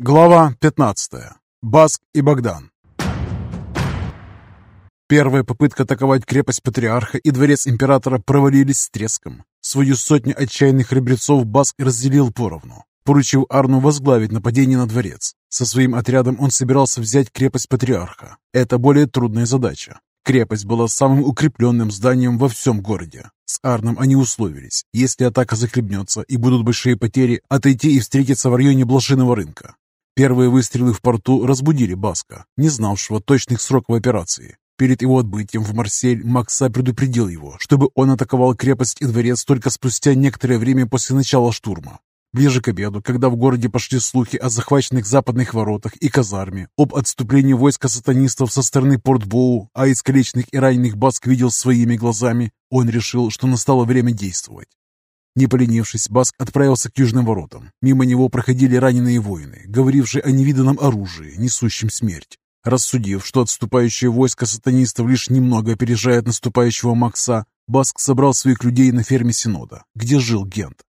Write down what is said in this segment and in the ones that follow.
Глава 15. Баск и Богдан. Первая попытка атаковать крепость Патриарха и дворец Императора провалились с треском. Свою сотню отчаянных храбрецов Баск разделил поровну, поручив Арну возглавить нападение на дворец. Со своим отрядом он собирался взять крепость Патриарха. Это более трудная задача. Крепость была самым укрепленным зданием во всем городе. С Арном они условились, если атака захлебнется и будут большие потери, отойти и встретиться в районе Блошиного рынка. Первые выстрелы в порту разбудили Баска, не знавшего точных сроков операции. Перед его отбытием в Марсель Макса предупредил его, чтобы он атаковал крепость и дворец только спустя некоторое время после начала штурма. Ближе к обеду, когда в городе пошли слухи о захваченных западных воротах и казарме, об отступлении войска сатанистов со стороны Порт-Боу, а искалеченных и раненых Баск видел своими глазами, он решил, что настало время действовать. Не поленившись, Баск отправился к южным воротам. Мимо него проходили раненые воины, говорившие о невиданном оружии, несущем смерть. Рассудив, что отступающее войско сатанистов лишь немного опережает наступающего Макса, Баск собрал своих людей на ферме Синода, где жил Гент.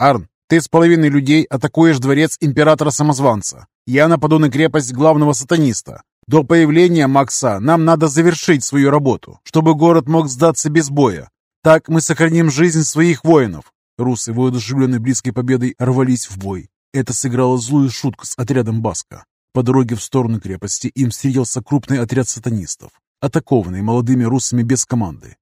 «Арн, ты с половиной людей атакуешь дворец императора-самозванца. Я нападу на крепость главного сатаниста. До появления Макса нам надо завершить свою работу, чтобы город мог сдаться без боя. Так мы сохраним жизнь своих воинов. Русы, воодушевленные близкой победой, рвались в бой. Это сыграло злую шутку с отрядом Баска. По дороге в сторону крепости им встретился крупный отряд сатанистов, атакованный молодыми русами без команды.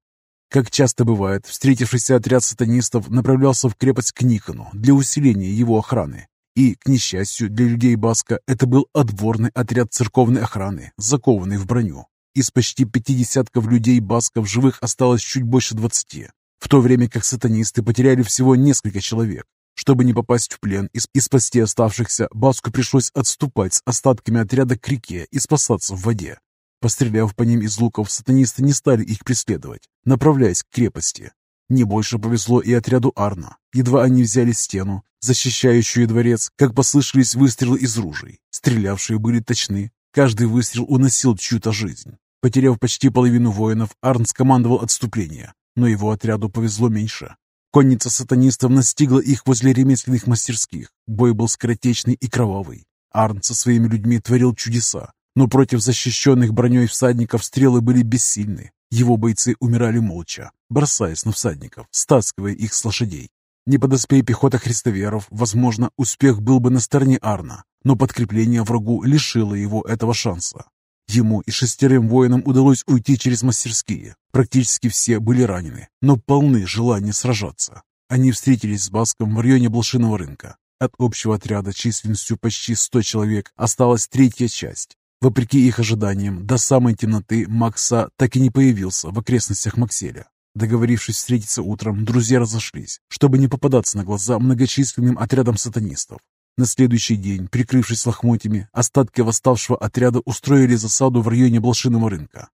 Как часто бывает, встретившийся отряд сатанистов направлялся в крепость к Никону для усиления его охраны. И, к несчастью для людей Баска, это был отборный отряд церковной охраны, закованный в броню. Из почти пяти десятков людей Баска в живых осталось чуть больше двадцати в то время как сатанисты потеряли всего несколько человек. Чтобы не попасть в плен и, спасти оставшихся, Баску пришлось отступать с остатками отряда к реке и спасаться в воде. Постреляв по ним из луков, сатанисты не стали их преследовать, направляясь к крепости. Не больше повезло и отряду Арна. Едва они взяли стену, защищающую дворец, как послышались выстрелы из ружей. Стрелявшие были точны. Каждый выстрел уносил чью-то жизнь. Потеряв почти половину воинов, Арн скомандовал отступление но его отряду повезло меньше. Конница сатанистов настигла их возле ремесленных мастерских. Бой был скоротечный и кровавый. Арн со своими людьми творил чудеса, но против защищенных броней всадников стрелы были бессильны. Его бойцы умирали молча, бросаясь на всадников, стаскивая их с лошадей. Не подоспей пехота христоверов, возможно, успех был бы на стороне Арна, но подкрепление врагу лишило его этого шанса. Ему и шестерым воинам удалось уйти через мастерские. Практически все были ранены, но полны желания сражаться. Они встретились с Баском в районе Блошиного рынка. От общего отряда численностью почти 100 человек осталась третья часть. Вопреки их ожиданиям, до самой темноты Макса так и не появился в окрестностях Макселя. Договорившись встретиться утром, друзья разошлись, чтобы не попадаться на глаза многочисленным отрядам сатанистов. На следующий день, прикрывшись лохмотьями, остатки восставшего отряда устроили засаду в районе Блошиного рынка.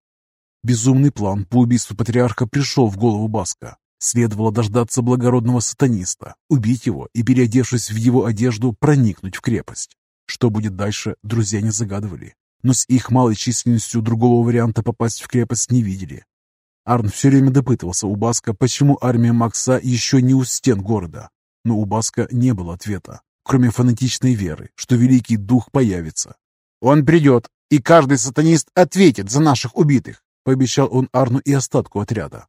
Безумный план по убийству патриарха пришел в голову Баска. Следовало дождаться благородного сатаниста, убить его и, переодевшись в его одежду, проникнуть в крепость. Что будет дальше, друзья не загадывали. Но с их малой численностью другого варианта попасть в крепость не видели. Арн все время допытывался у Баска, почему армия Макса еще не у стен города. Но у Баска не было ответа кроме фанатичной веры, что Великий Дух появится. «Он придет, и каждый сатанист ответит за наших убитых», пообещал он Арну и остатку отряда.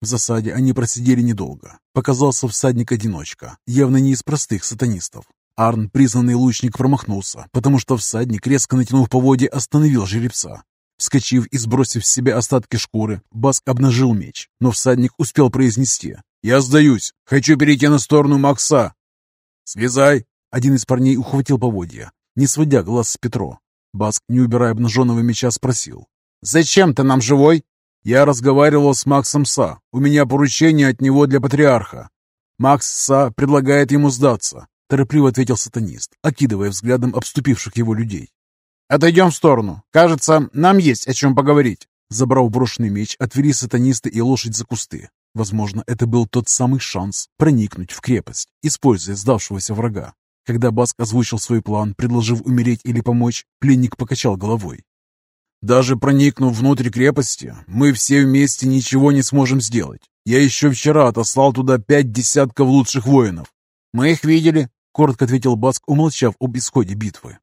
В засаде они просидели недолго. Показался всадник-одиночка, явно не из простых сатанистов. Арн, признанный лучник, промахнулся, потому что всадник, резко натянув поводья, остановил жеребца. Вскочив и сбросив с себя остатки шкуры, Баск обнажил меч, но всадник успел произнести «Я сдаюсь! Хочу перейти на сторону Макса!» «Слезай!» Один из парней ухватил поводья, не сводя глаз с Петро. Баск, не убирая обнаженного меча, спросил. «Зачем ты нам живой?» «Я разговаривал с Максом Са. У меня поручение от него для патриарха. Макс Са предлагает ему сдаться», — торопливо ответил сатанист, окидывая взглядом обступивших его людей. «Отойдем в сторону. Кажется, нам есть о чем поговорить». Забрав брошенный меч, отвели сатанисты и лошадь за кусты. Возможно, это был тот самый шанс проникнуть в крепость, используя сдавшегося врага. Когда Баск озвучил свой план, предложив умереть или помочь, пленник покачал головой. «Даже проникнув внутрь крепости, мы все вместе ничего не сможем сделать. Я еще вчера отослал туда пять десятков лучших воинов. Мы их видели. — коротко ответил Баск, умолчав об исходе битвы.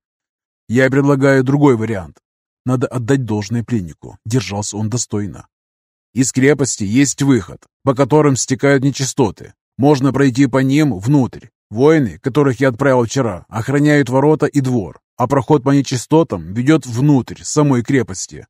«Я предлагаю другой вариант. Надо отдать должное пленнику. Держался он достойно. Из крепости есть выход, по которым стекают нечистоты. Можно пройти по ним внутрь. Воины, которых я отправил вчера, охраняют ворота и двор, а проход по нечистотам ведет внутрь самой крепости.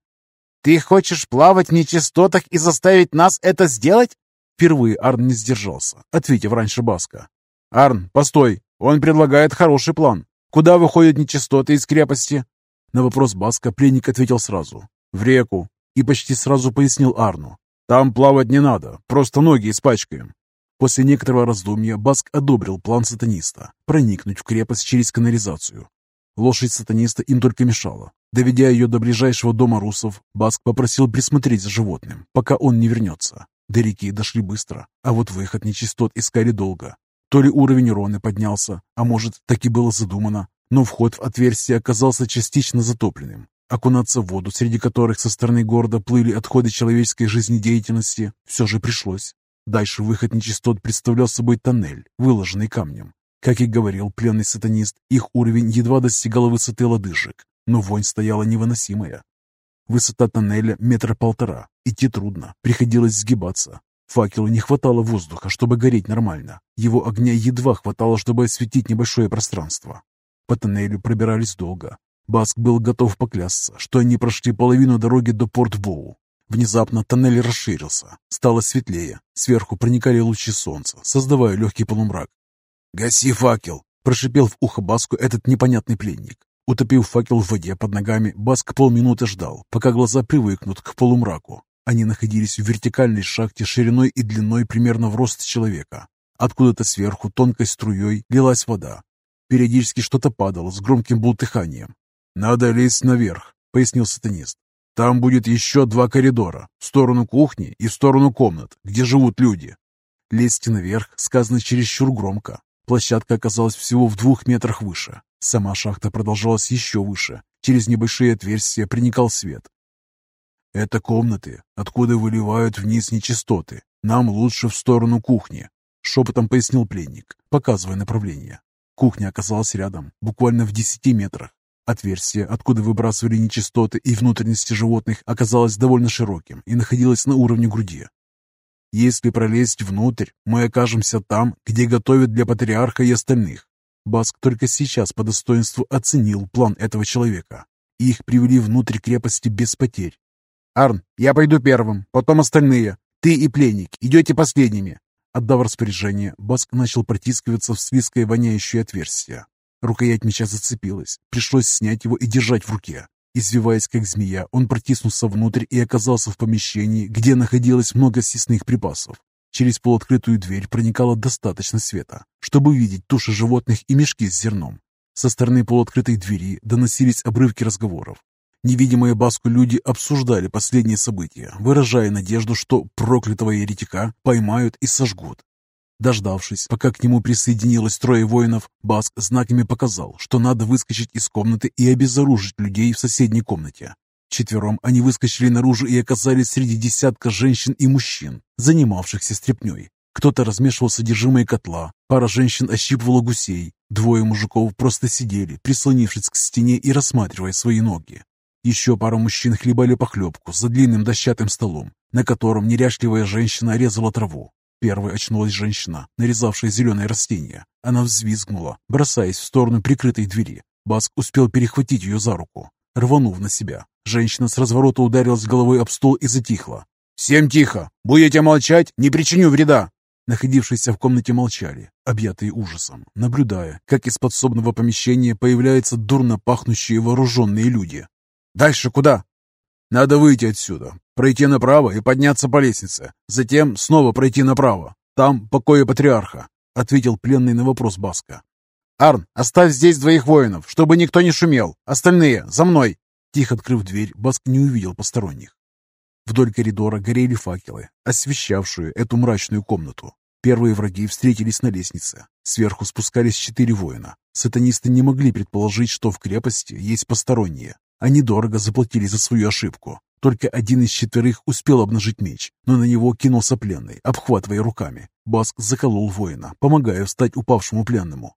«Ты хочешь плавать в нечистотах и заставить нас это сделать?» Впервые Арн не сдержался, ответив раньше Баска. «Арн, постой, он предлагает хороший план. Куда выходят нечистоты из крепости?» На вопрос Баска пленник ответил сразу. «В реку и почти сразу пояснил Арну. «Там плавать не надо, просто ноги испачкаем». После некоторого раздумья Баск одобрил план сатаниста проникнуть в крепость через канализацию. Лошадь сатаниста им только мешала. Доведя ее до ближайшего дома русов, Баск попросил присмотреть за животным, пока он не вернется. До реки дошли быстро, а вот выход нечистот искали долго. То ли уровень Роны поднялся, а может, так и было задумано, но вход в отверстие оказался частично затопленным. Окунаться в воду, среди которых со стороны города плыли отходы человеческой жизнедеятельности, все же пришлось. Дальше выход нечистот представлял собой тоннель, выложенный камнем. Как и говорил пленный сатанист, их уровень едва достигал высоты лодыжек, но вонь стояла невыносимая. Высота тоннеля метра полтора, идти трудно, приходилось сгибаться. Факелу не хватало воздуха, чтобы гореть нормально. Его огня едва хватало, чтобы осветить небольшое пространство. По тоннелю пробирались долго, Баск был готов поклясться, что они прошли половину дороги до Порт-Боу. Внезапно тоннель расширился, стало светлее, сверху проникали лучи солнца, создавая легкий полумрак. «Гаси факел!» – прошипел в ухо Баску этот непонятный пленник. Утопив факел в воде под ногами, Баск полминуты ждал, пока глаза привыкнут к полумраку. Они находились в вертикальной шахте шириной и длиной примерно в рост человека. Откуда-то сверху тонкой струей лилась вода. Периодически что-то падало с громким бултыханием. «Надо лезть наверх», — пояснил сатанист. «Там будет еще два коридора, в сторону кухни и в сторону комнат, где живут люди». Лезть наверх сказано чересчур громко. Площадка оказалась всего в двух метрах выше. Сама шахта продолжалась еще выше. Через небольшие отверстия проникал свет. «Это комнаты, откуда выливают вниз нечистоты. Нам лучше в сторону кухни», — шепотом пояснил пленник, показывая направление. Кухня оказалась рядом, буквально в десяти метрах. Отверстие, откуда выбрасывали нечистоты и внутренности животных, оказалось довольно широким и находилось на уровне груди. Если пролезть внутрь, мы окажемся там, где готовят для патриарха и остальных. Баск только сейчас по достоинству оценил план этого человека. Их привели внутрь крепости без потерь. «Арн, я пойду первым, потом остальные. Ты и пленник идете последними». Отдав распоряжение, Баск начал протискиваться в слизкое воняющее отверстие. Рукоять меча зацепилась. Пришлось снять его и держать в руке. Извиваясь как змея, он протиснулся внутрь и оказался в помещении, где находилось много съестных припасов. Через полуоткрытую дверь проникало достаточно света, чтобы увидеть туши животных и мешки с зерном. Со стороны полуоткрытой двери доносились обрывки разговоров. Невидимые Баску люди обсуждали последние события, выражая надежду, что проклятого еретика поймают и сожгут. Дождавшись, пока к нему присоединилось трое воинов, Баск знаками показал, что надо выскочить из комнаты и обезоружить людей в соседней комнате. Четвером они выскочили наружу и оказались среди десятка женщин и мужчин, занимавшихся стряпней. Кто-то размешивал содержимое котла, пара женщин ощипывала гусей, двое мужиков просто сидели, прислонившись к стене и рассматривая свои ноги. Еще пара мужчин хлебали похлебку за длинным дощатым столом, на котором неряшливая женщина резала траву. Первой очнулась женщина, нарезавшая зеленое растение. Она взвизгнула, бросаясь в сторону прикрытой двери. Баск успел перехватить ее за руку, рванув на себя. Женщина с разворота ударилась головой об стол и затихла. «Всем тихо! Будете молчать? Не причиню вреда!» Находившиеся в комнате молчали, объятые ужасом, наблюдая, как из подсобного помещения появляются дурно пахнущие вооруженные люди. «Дальше куда?» «Надо выйти отсюда пройти направо и подняться по лестнице, затем снова пройти направо. Там покои патриарха», — ответил пленный на вопрос Баска. «Арн, оставь здесь двоих воинов, чтобы никто не шумел. Остальные, за мной!» Тихо открыв дверь, Баск не увидел посторонних. Вдоль коридора горели факелы, освещавшие эту мрачную комнату. Первые враги встретились на лестнице. Сверху спускались четыре воина. Сатанисты не могли предположить, что в крепости есть посторонние. Они дорого заплатили за свою ошибку. Только один из четверых успел обнажить меч, но на него кинулся пленный, обхватывая руками. Баск заколол воина, помогая встать упавшему пленному.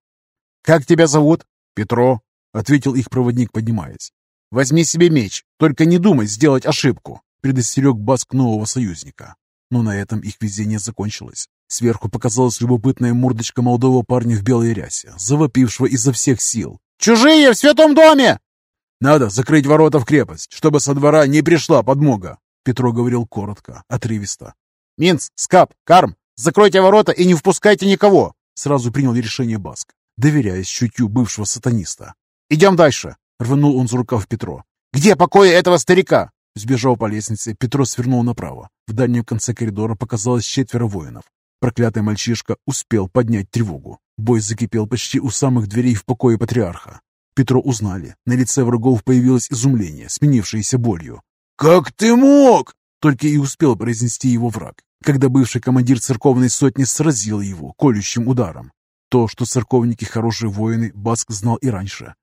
«Как тебя зовут?» «Петро», — ответил их проводник, поднимаясь. «Возьми себе меч, только не думай сделать ошибку», — предостерег Баск нового союзника. Но на этом их везение закончилось. Сверху показалась любопытная мордочка молодого парня в белой рясе, завопившего изо всех сил. «Чужие в святом доме!» «Надо закрыть ворота в крепость, чтобы со двора не пришла подмога», — Петро говорил коротко, отрывисто. «Минц, Скап, Карм, закройте ворота и не впускайте никого!» Сразу принял решение Баск, доверяясь чутью бывшего сатаниста. «Идем дальше!» — рванул он за рукав Петро. «Где покои этого старика?» Сбежал по лестнице, Петро свернул направо. В дальнем конце коридора показалось четверо воинов. Проклятый мальчишка успел поднять тревогу. Бой закипел почти у самых дверей в покое патриарха. Петро узнали. На лице врагов появилось изумление, сменившееся болью. «Как ты мог?» Только и успел произнести его враг, когда бывший командир церковной сотни сразил его колющим ударом. То, что церковники хорошие воины, Баск знал и раньше.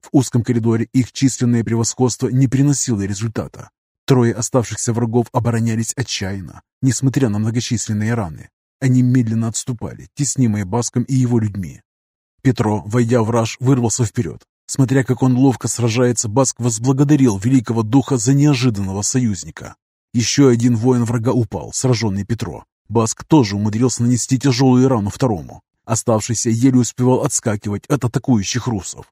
В узком коридоре их численное превосходство не приносило результата. Трое оставшихся врагов оборонялись отчаянно, несмотря на многочисленные раны. Они медленно отступали, теснимые Баском и его людьми. Петро, войдя в раж, вырвался вперед. Смотря как он ловко сражается, Баск возблагодарил великого духа за неожиданного союзника. Еще один воин врага упал, сраженный Петро. Баск тоже умудрился нанести тяжелую рану второму. Оставшийся еле успевал отскакивать от атакующих русов.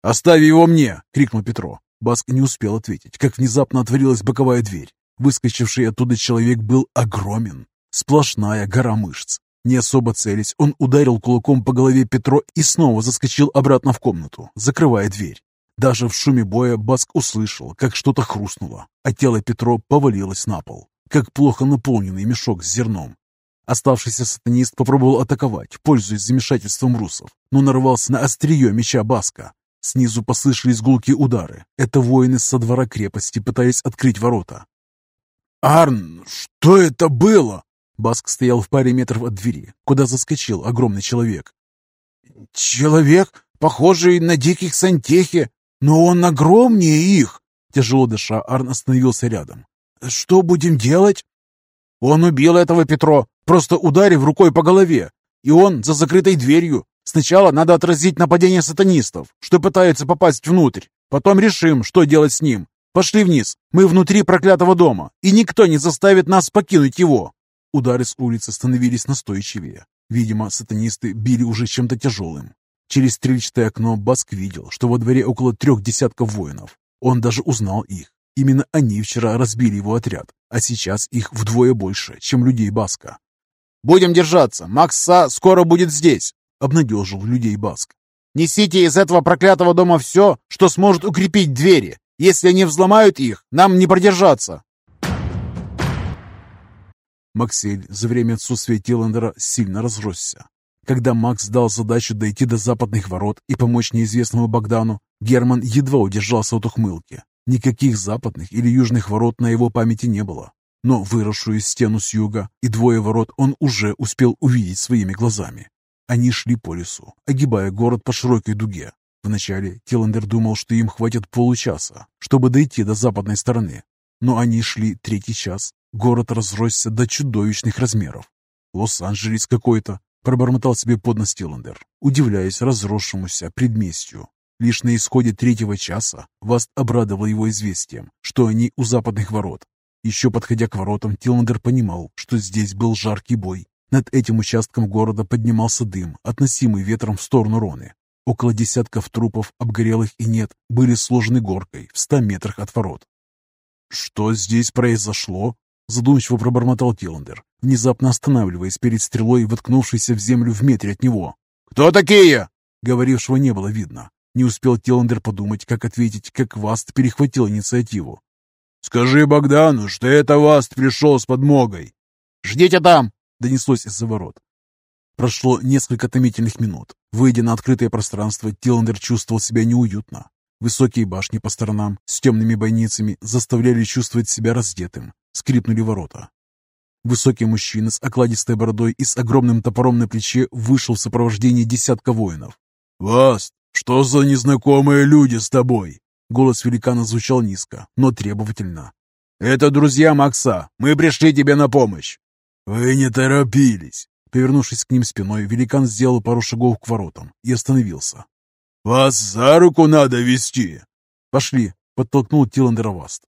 «Оставь его мне!» — крикнул Петро. Баск не успел ответить, как внезапно отворилась боковая дверь. Выскочивший оттуда человек был огромен. Сплошная гора мышц. Не особо целясь, он ударил кулаком по голове Петро и снова заскочил обратно в комнату, закрывая дверь. Даже в шуме боя Баск услышал, как что-то хрустнуло, а тело Петро повалилось на пол, как плохо наполненный мешок с зерном. Оставшийся сатанист попробовал атаковать, пользуясь замешательством русов, но нарвался на острие меча Баска. Снизу послышались гулкие удары. Это воины со двора крепости пытались открыть ворота. «Арн, что это было?» Баск стоял в паре метров от двери, куда заскочил огромный человек. «Человек, похожий на диких сантехи, но он огромнее их!» Тяжело дыша, Арн остановился рядом. «Что будем делать?» «Он убил этого Петро, просто ударив рукой по голове, и он за закрытой дверью. Сначала надо отразить нападение сатанистов, что пытаются попасть внутрь. Потом решим, что делать с ним. Пошли вниз. Мы внутри проклятого дома, и никто не заставит нас покинуть его. Удары с улицы становились настойчивее. Видимо, сатанисты били уже чем-то тяжелым. Через стрельчатое окно Баск видел, что во дворе около трех десятков воинов. Он даже узнал их. Именно они вчера разбили его отряд, а сейчас их вдвое больше, чем людей Баска. «Будем держаться! Макса скоро будет здесь!» — обнадежил людей Баск. «Несите из этого проклятого дома все, что сможет укрепить двери. Если они взломают их, нам не продержаться!» Максель за время отсутствия Тиллендера сильно разросся. Когда Макс дал задачу дойти до западных ворот и помочь неизвестному Богдану, Герман едва удержался от ухмылки. Никаких западных или южных ворот на его памяти не было. Но выросшую стену с юга и двое ворот он уже успел увидеть своими глазами. Они шли по лесу, огибая город по широкой дуге. Вначале Тиллендер думал, что им хватит получаса, чтобы дойти до западной стороны. Но они шли третий час. Город разросся до чудовищных размеров. «Лос-Анджелес какой-то», — пробормотал себе под нос Тиллендер, удивляясь разросшемуся предместью. Лишь на исходе третьего часа Васт обрадовал его известием, что они у западных ворот. Еще подходя к воротам, Тиллендер понимал, что здесь был жаркий бой, над этим участком города поднимался дым, относимый ветром в сторону Роны. Около десятков трупов, обгорелых и нет, были сложены горкой в ста метрах от ворот. «Что здесь произошло?» – задумчиво пробормотал Тиллендер, внезапно останавливаясь перед стрелой, воткнувшейся в землю в метре от него. «Кто такие?» Говорившего не было видно. Не успел Тиллендер подумать, как ответить, как Васт перехватил инициативу. «Скажи Богдану, что это Васт пришел с подмогой!» «Ждите там!» донеслось из-за ворот. Прошло несколько томительных минут. Выйдя на открытое пространство, Тиллендер чувствовал себя неуютно. Высокие башни по сторонам с темными бойницами заставляли чувствовать себя раздетым. Скрипнули ворота. Высокий мужчина с окладистой бородой и с огромным топором на плече вышел в сопровождении десятка воинов. «Васт, что за незнакомые люди с тобой?» Голос великана звучал низко, но требовательно. «Это друзья Макса. Мы пришли тебе на помощь». «Вы не торопились. Повернувшись к ним спиной, великан сделал пару шагов к воротам и остановился. «Вас за руку надо вести!» «Пошли!» — подтолкнул Тиландера Васт.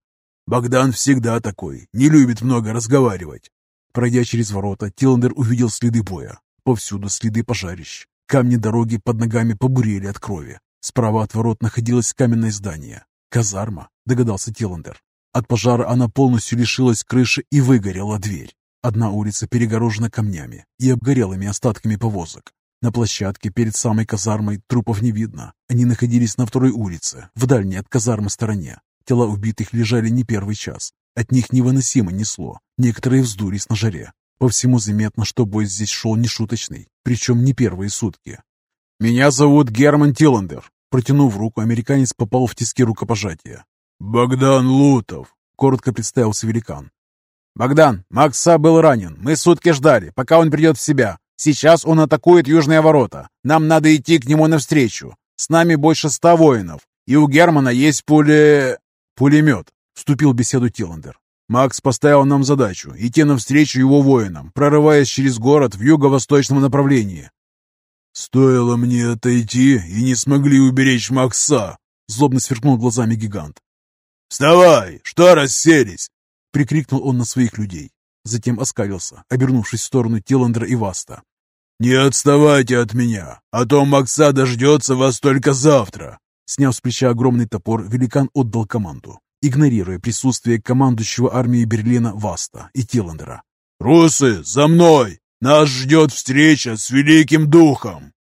«Богдан всегда такой, не любит много разговаривать». Пройдя через ворота, Тиландер увидел следы боя. Повсюду следы пожарищ. Камни дороги под ногами побурели от крови. Справа от ворот находилось каменное здание. «Казарма», — догадался Тиландер. От пожара она полностью лишилась крыши и выгорела дверь. Одна улица перегорожена камнями и обгорелыми остатками повозок. На площадке перед самой казармой трупов не видно. Они находились на второй улице, в дальней от казармы стороне. Тела убитых лежали не первый час. От них невыносимо несло. Некоторые вздулись на жаре. По всему заметно, что бой здесь шел нешуточный, причем не первые сутки. «Меня зовут Герман Тиллендер». Протянув руку, американец попал в тиски рукопожатия. «Богдан Лутов», — коротко представился великан. «Богдан, Макса был ранен. Мы сутки ждали, пока он придет в себя. Сейчас он атакует южные ворота. Нам надо идти к нему навстречу. С нами больше ста воинов. И у Германа есть пуле... пулемет», — вступил в беседу Тиллендер. «Макс поставил нам задачу — идти навстречу его воинам, прорываясь через город в юго-восточном направлении». «Стоило мне отойти, и не смогли уберечь Макса», — злобно сверкнул глазами гигант. «Вставай! Что расселись? Прикрикнул он на своих людей. Затем оскалился, обернувшись в сторону Тиландра и Васта. «Не отставайте от меня, а то Макса дождется вас только завтра!» Сняв с плеча огромный топор, великан отдал команду, игнорируя присутствие командующего армией Берлина Васта и Тиландера. «Русы, за мной! Нас ждет встреча с Великим Духом!»